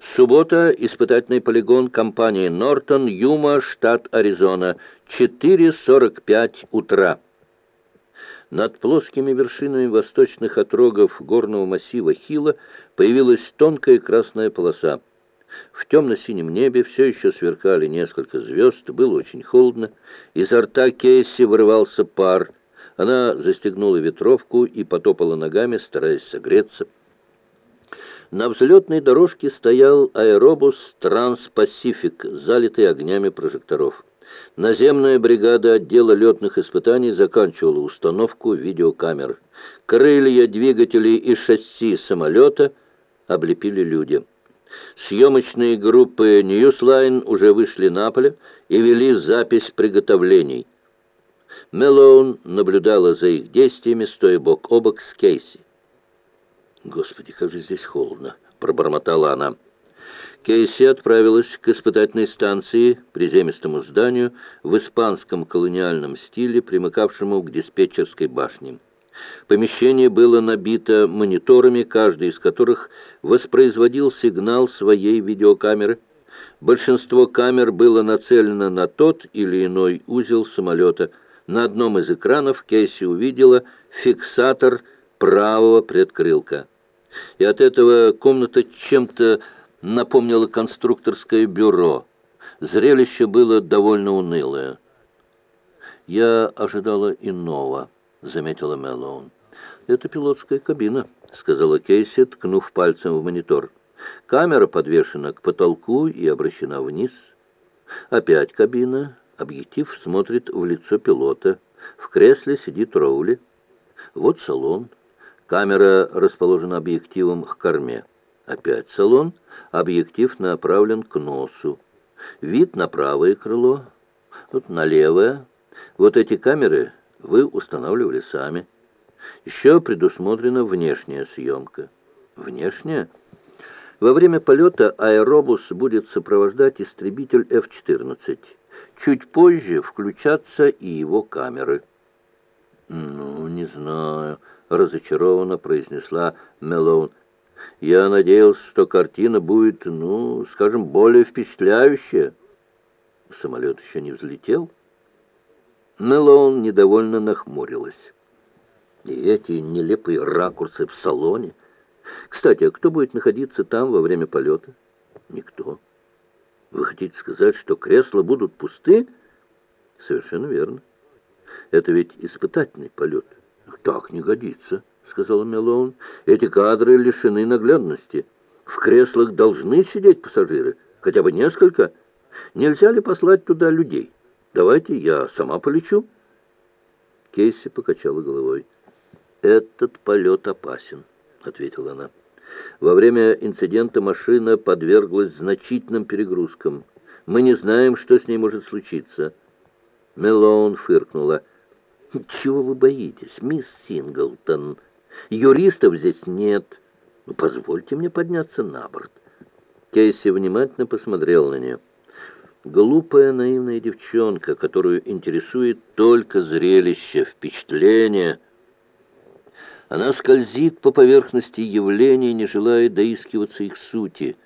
Суббота. Испытательный полигон компании «Нортон», Юма, штат Аризона. 4.45 утра. Над плоскими вершинами восточных отрогов горного массива Хила появилась тонкая красная полоса. В темно-синем небе все еще сверкали несколько звезд, было очень холодно. Изо рта Кейси вырывался пар. Она застегнула ветровку и потопала ногами, стараясь согреться. На взлетной дорожке стоял аэробус «Транспасифик», залитый огнями прожекторов. Наземная бригада отдела летных испытаний заканчивала установку видеокамер. Крылья, двигатели и шасси самолета облепили люди. Съемочные группы «Ньюслайн» уже вышли на поле и вели запись приготовлений. Мелоун наблюдала за их действиями, стоя бок о бок с Кейси. «Господи, как же здесь холодно!» — пробормотала она. Кейси отправилась к испытательной станции, приземистому зданию, в испанском колониальном стиле, примыкавшему к диспетчерской башне. Помещение было набито мониторами, каждый из которых воспроизводил сигнал своей видеокамеры. Большинство камер было нацелено на тот или иной узел самолета. На одном из экранов Кейси увидела фиксатор правого предкрылка. И от этого комната чем-то напомнила конструкторское бюро. Зрелище было довольно унылое. «Я ожидала иного», — заметила Мэллоун. «Это пилотская кабина», — сказала Кейси, ткнув пальцем в монитор. «Камера подвешена к потолку и обращена вниз. Опять кабина. Объектив смотрит в лицо пилота. В кресле сидит Роули. Вот салон. Камера расположена объективом к корме. Опять салон. Объектив направлен к носу. Вид на правое крыло, вот на левое. Вот эти камеры вы устанавливали сами. Еще предусмотрена внешняя съемка. Внешняя? Во время полета аэробус будет сопровождать истребитель F-14. Чуть позже включатся и его камеры. «Ну, не знаю», разочарованно произнесла Мелоун. «Я надеялся, что картина будет, ну, скажем, более впечатляющая». Самолет еще не взлетел. Мелоун недовольно нахмурилась. И эти нелепые ракурсы в салоне. Кстати, а кто будет находиться там во время полета? Никто. Вы хотите сказать, что кресла будут пусты? Совершенно верно. Это ведь испытательный полет. «Так не годится», — сказала Мелоун. «Эти кадры лишены наглядности. В креслах должны сидеть пассажиры, хотя бы несколько. Нельзя ли послать туда людей? Давайте я сама полечу». Кейси покачала головой. «Этот полет опасен», — ответила она. «Во время инцидента машина подверглась значительным перегрузкам. Мы не знаем, что с ней может случиться». Мелоун фыркнула. «Чего вы боитесь, мисс Синглтон? Юристов здесь нет. Ну, позвольте мне подняться на борт». Кейси внимательно посмотрел на нее. Глупая наивная девчонка, которую интересует только зрелище, впечатление. Она скользит по поверхности явлений, не желая доискиваться их сути.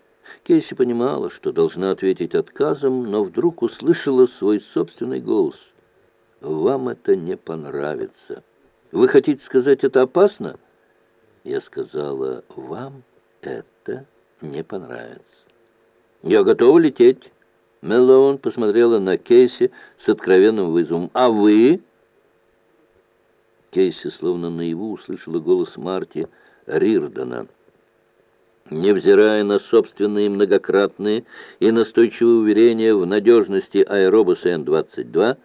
Кейси понимала, что должна ответить отказом, но вдруг услышала свой собственный голос — вам это не понравится. Вы хотите сказать, это опасно? Я сказала, вам это не понравится. Я готова лететь. Меллоун посмотрела на Кейси с откровенным вызовом. А вы? Кейси словно наяву услышала голос Марти Рирдона. Невзирая на собственные многократные и настойчивые уверения в надежности аэробуса Н-22,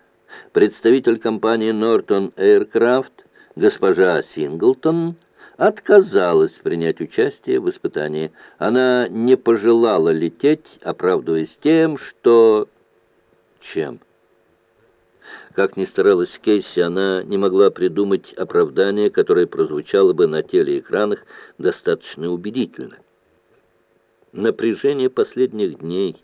представитель компании Norton Aircraft, госпожа Синглтон, отказалась принять участие в испытании. Она не пожелала лететь, оправдываясь тем, что... Чем? Как ни старалась Кейси, она не могла придумать оправдание, которое прозвучало бы на телеэкранах достаточно убедительно. Напряжение последних дней,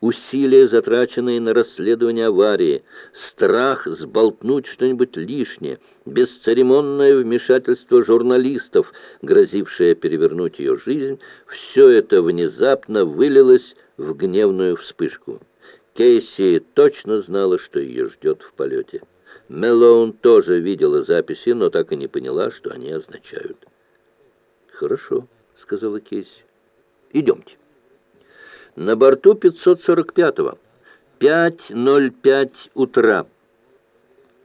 усилия, затраченные на расследование аварии, страх сболтнуть что-нибудь лишнее, бесцеремонное вмешательство журналистов, грозившее перевернуть ее жизнь, все это внезапно вылилось в гневную вспышку. Кейси точно знала, что ее ждет в полете. Мелоун тоже видела записи, но так и не поняла, что они означают. «Хорошо», — сказала Кейси. Идемте. На борту 545-го. 5.05 утра.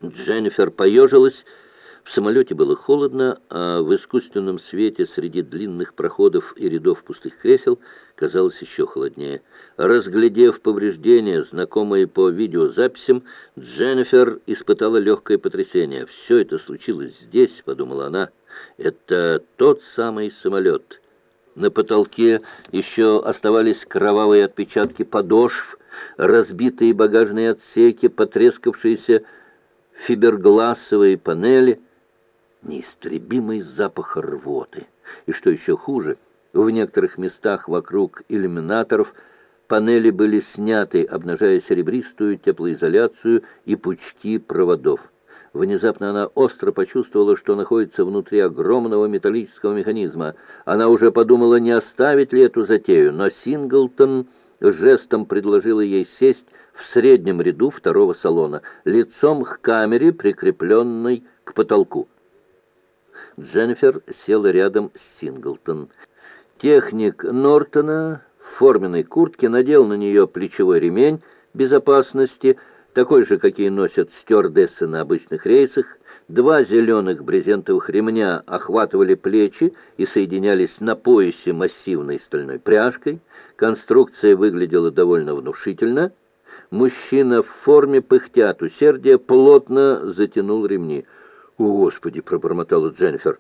Дженнифер поежилась. В самолете было холодно, а в искусственном свете среди длинных проходов и рядов пустых кресел казалось еще холоднее. Разглядев повреждения, знакомые по видеозаписям, Дженнифер испытала легкое потрясение. «Все это случилось здесь», — подумала она. «Это тот самый самолет». На потолке еще оставались кровавые отпечатки подошв, разбитые багажные отсеки, потрескавшиеся фибергласовые панели, неистребимый запах рвоты. И что еще хуже, в некоторых местах вокруг иллюминаторов панели были сняты, обнажая серебристую теплоизоляцию и пучки проводов. Внезапно она остро почувствовала, что находится внутри огромного металлического механизма. Она уже подумала, не оставить ли эту затею, но Синглтон жестом предложила ей сесть в среднем ряду второго салона, лицом к камере, прикрепленной к потолку. Дженнифер села рядом с Синглтон. Техник Нортона в форменной куртке надел на нее плечевой ремень безопасности, такой же, какие носят стюардессы на обычных рейсах. Два зеленых брезентовых ремня охватывали плечи и соединялись на поясе массивной стальной пряжкой. Конструкция выглядела довольно внушительно. Мужчина в форме, пыхтя от усердия, плотно затянул ремни. «О, Господи!» — пробормотала Дженнифер.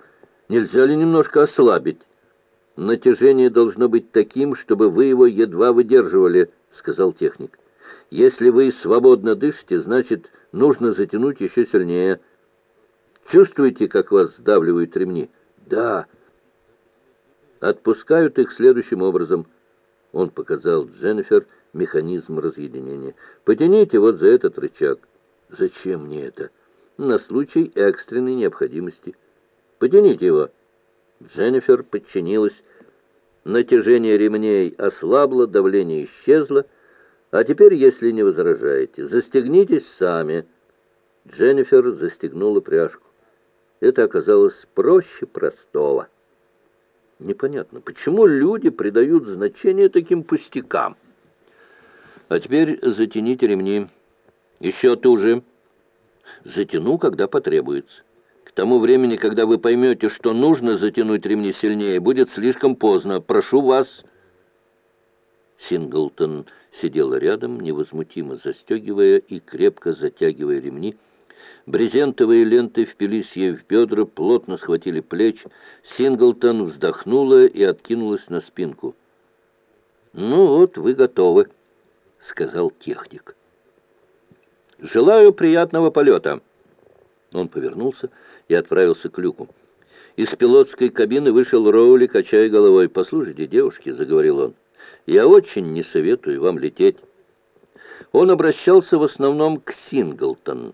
«Нельзя ли немножко ослабить?» «Натяжение должно быть таким, чтобы вы его едва выдерживали», — сказал техник. Если вы свободно дышите, значит, нужно затянуть еще сильнее. Чувствуете, как вас сдавливают ремни? Да. Отпускают их следующим образом. Он показал Дженнифер механизм разъединения. Потяните вот за этот рычаг. Зачем мне это? На случай экстренной необходимости. Потяните его. Дженнифер подчинилась. Натяжение ремней ослабло, давление исчезло, а теперь, если не возражаете, застегнитесь сами». Дженнифер застегнула пряжку. Это оказалось проще простого. Непонятно, почему люди придают значение таким пустякам? А теперь затяните ремни. Еще туже. Затяну, когда потребуется. К тому времени, когда вы поймете, что нужно затянуть ремни сильнее, будет слишком поздно. Прошу вас... Синглтон сидела рядом, невозмутимо застегивая и крепко затягивая ремни. Брезентовые ленты впились ей в бедра, плотно схватили плеч. Синглтон вздохнула и откинулась на спинку. «Ну вот, вы готовы», — сказал техник. «Желаю приятного полета». Он повернулся и отправился к люку. Из пилотской кабины вышел Роули, качая головой. «Послушайте, девушки», — заговорил он, — я очень не советую вам лететь. Он обращался в основном к Синглтон.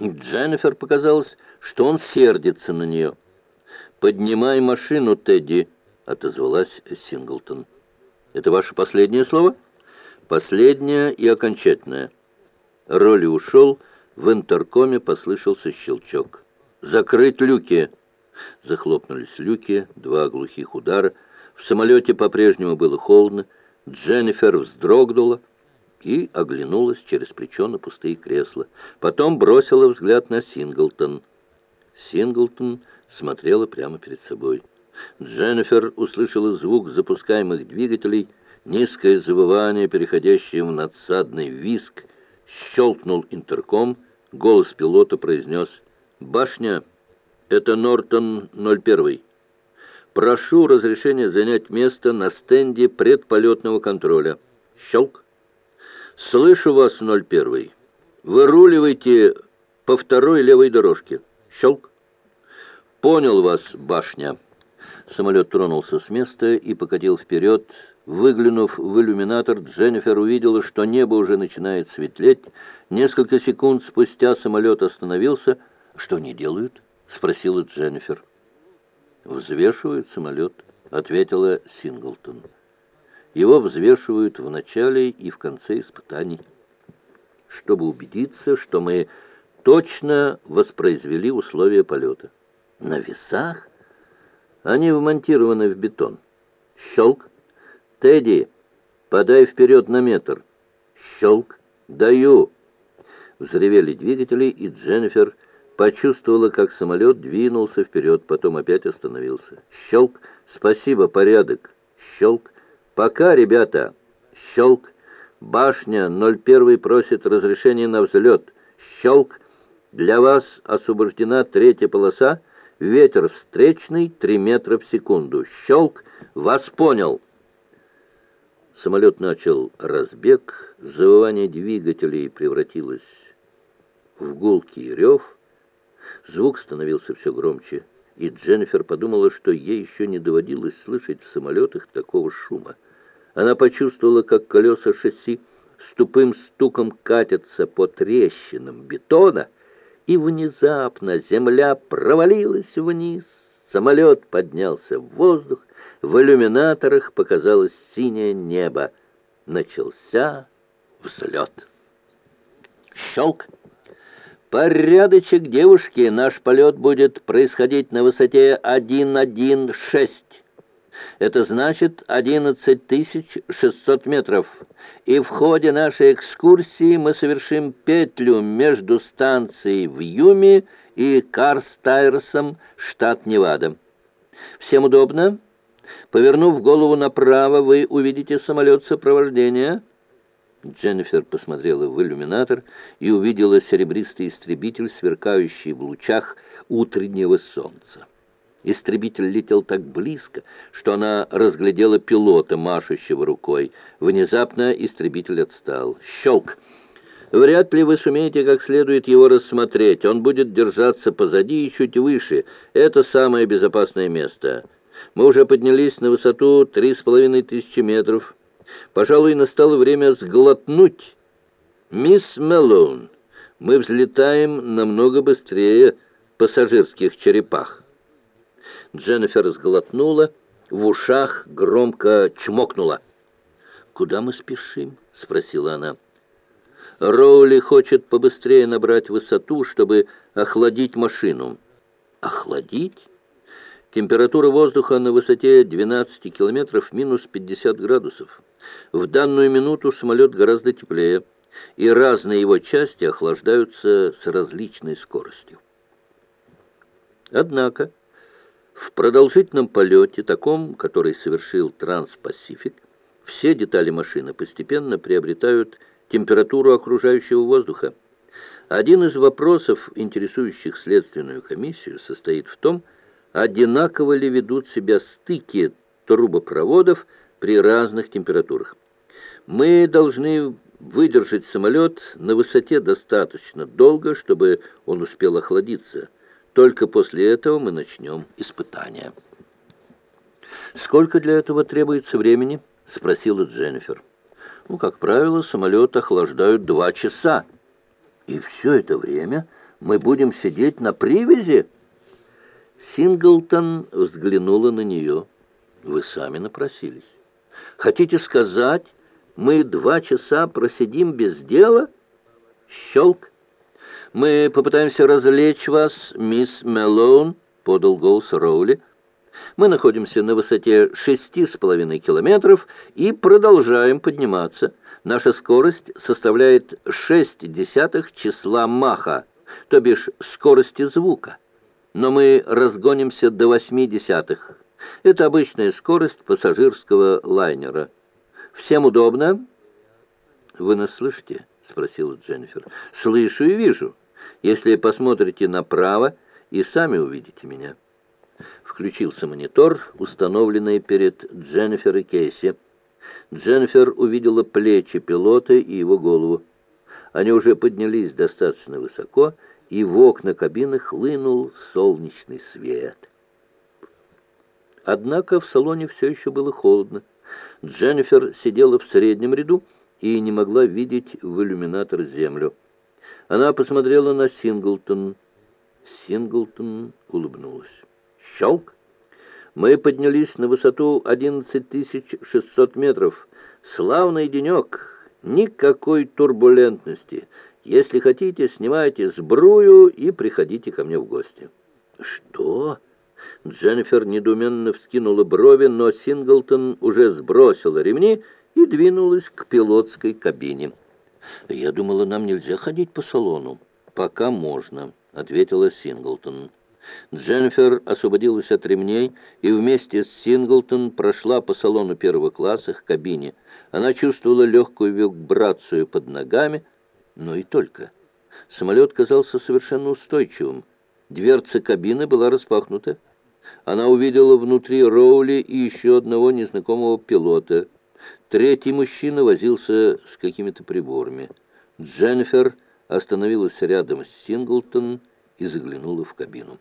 Дженнифер показалось, что он сердится на нее. «Поднимай машину, Тедди», — отозвалась Синглтон. «Это ваше последнее слово?» «Последнее и окончательное». Роли ушел, в интеркоме послышался щелчок. «Закрыть люки!» Захлопнулись люки, два глухих удара — в самолете по-прежнему было холодно. Дженнифер вздрогнула и оглянулась через плечо на пустые кресла. Потом бросила взгляд на Синглтон. Синглтон смотрела прямо перед собой. Дженнифер услышала звук запускаемых двигателей, низкое завывание, переходящее в надсадный виск. Щелкнул интерком, голос пилота произнес «Башня, это Нортон 01». Прошу разрешения занять место на стенде предполетного контроля. Щелк. Слышу вас, 01. Выруливайте по второй левой дорожке. Щелк. Понял вас, башня. Самолет тронулся с места и покатил вперед. Выглянув в иллюминатор, Дженнифер увидела, что небо уже начинает светлеть. Несколько секунд спустя самолет остановился. «Что они делают?» — спросила Дженнифер. «Взвешивают самолет», — ответила Синглтон. «Его взвешивают в начале и в конце испытаний, чтобы убедиться, что мы точно воспроизвели условия полета. На весах они вмонтированы в бетон. Щелк. Тедди, подай вперед на метр. Щелк. Даю. Взревели двигатели, и Дженнифер почувствовала, как самолет двинулся вперед, потом опять остановился. Щелк. Спасибо, порядок. Щелк. Пока, ребята. Щелк. Башня 01 просит разрешения на взлет. Щелк. Для вас освобождена третья полоса. Ветер встречный, 3 метра в секунду. Щелк. Вас понял. Самолет начал разбег. Завывание двигателей превратилось в гулкий рев. Звук становился все громче, и Дженнифер подумала, что ей еще не доводилось слышать в самолетах такого шума. Она почувствовала, как колеса шасси с тупым стуком катятся по трещинам бетона, и внезапно земля провалилась вниз. Самолет поднялся в воздух, в иллюминаторах показалось синее небо. Начался взлет. Щелк! Порядочек, девушки, наш полет будет происходить на высоте 1.1.6. Это значит 11600 метров. И в ходе нашей экскурсии мы совершим петлю между станцией в Юме и Карстайрсом, штат Невада. Всем удобно? Повернув голову направо, вы увидите самолет сопровождения. Дженнифер посмотрела в иллюминатор и увидела серебристый истребитель, сверкающий в лучах утреннего солнца. Истребитель летел так близко, что она разглядела пилота, машущего рукой. Внезапно истребитель отстал. Щелк! Вряд ли вы сумеете как следует его рассмотреть. Он будет держаться позади и чуть выше. Это самое безопасное место. Мы уже поднялись на высоту три с половиной тысячи метров. Пожалуй, настало время сглотнуть. Мисс Мелоун, мы взлетаем намного быстрее пассажирских черепах. Дженнифер сглотнула, в ушах громко чмокнула. «Куда мы спешим?» — спросила она. «Роули хочет побыстрее набрать высоту, чтобы охладить машину». «Охладить?» Температура воздуха на высоте 12 километров минус 50 градусов. В данную минуту самолет гораздо теплее, и разные его части охлаждаются с различной скоростью. Однако, в продолжительном полете, таком, который совершил Транспасифик, все детали машины постепенно приобретают температуру окружающего воздуха. Один из вопросов, интересующих следственную комиссию, состоит в том, одинаково ли ведут себя стыки трубопроводов при разных температурах. Мы должны выдержать самолет на высоте достаточно долго, чтобы он успел охладиться. Только после этого мы начнем испытания. «Сколько для этого требуется времени?» — спросила Дженнифер. «Ну, как правило, самолет охлаждают два часа. И все это время мы будем сидеть на привязи?» Синглтон взглянула на нее. «Вы сами напросились. Хотите сказать, мы два часа просидим без дела?» Щелк. «Мы попытаемся развлечь вас, мисс Мелоун», — подал голос Роули. «Мы находимся на высоте шести с половиной километров и продолжаем подниматься. Наша скорость составляет шесть десятых числа маха, то бишь скорости звука. Но мы разгонимся до восьми десятых. Это обычная скорость пассажирского лайнера. Всем удобно?» «Вы нас слышите?» — спросила Дженнифер. «Слышу и вижу. Если посмотрите направо, и сами увидите меня». Включился монитор, установленный перед Дженнифер и Кейси. Дженнифер увидела плечи пилота и его голову. Они уже поднялись достаточно высоко, и в окна кабины хлынул солнечный свет. Однако в салоне все еще было холодно. Дженнифер сидела в среднем ряду и не могла видеть в иллюминатор землю. Она посмотрела на Синглтон. Синглтон улыбнулась. Щелк! Мы поднялись на высоту 11600 метров. Славный денек! Никакой турбулентности. Если хотите, снимайте сбрую и приходите ко мне в гости». «Что?» Дженнифер недуменно вскинула брови, но Синглтон уже сбросила ремни и двинулась к пилотской кабине. «Я думала, нам нельзя ходить по салону». «Пока можно», — ответила Синглтон. Дженнифер освободилась от ремней и вместе с Синглтон прошла по салону первого класса к кабине. Она чувствовала легкую вибрацию под ногами, но и только. Самолет казался совершенно устойчивым. Дверца кабины была распахнута. Она увидела внутри Роули и еще одного незнакомого пилота. Третий мужчина возился с какими-то приборами. Дженнифер остановилась рядом с Синглтон и заглянула в кабину.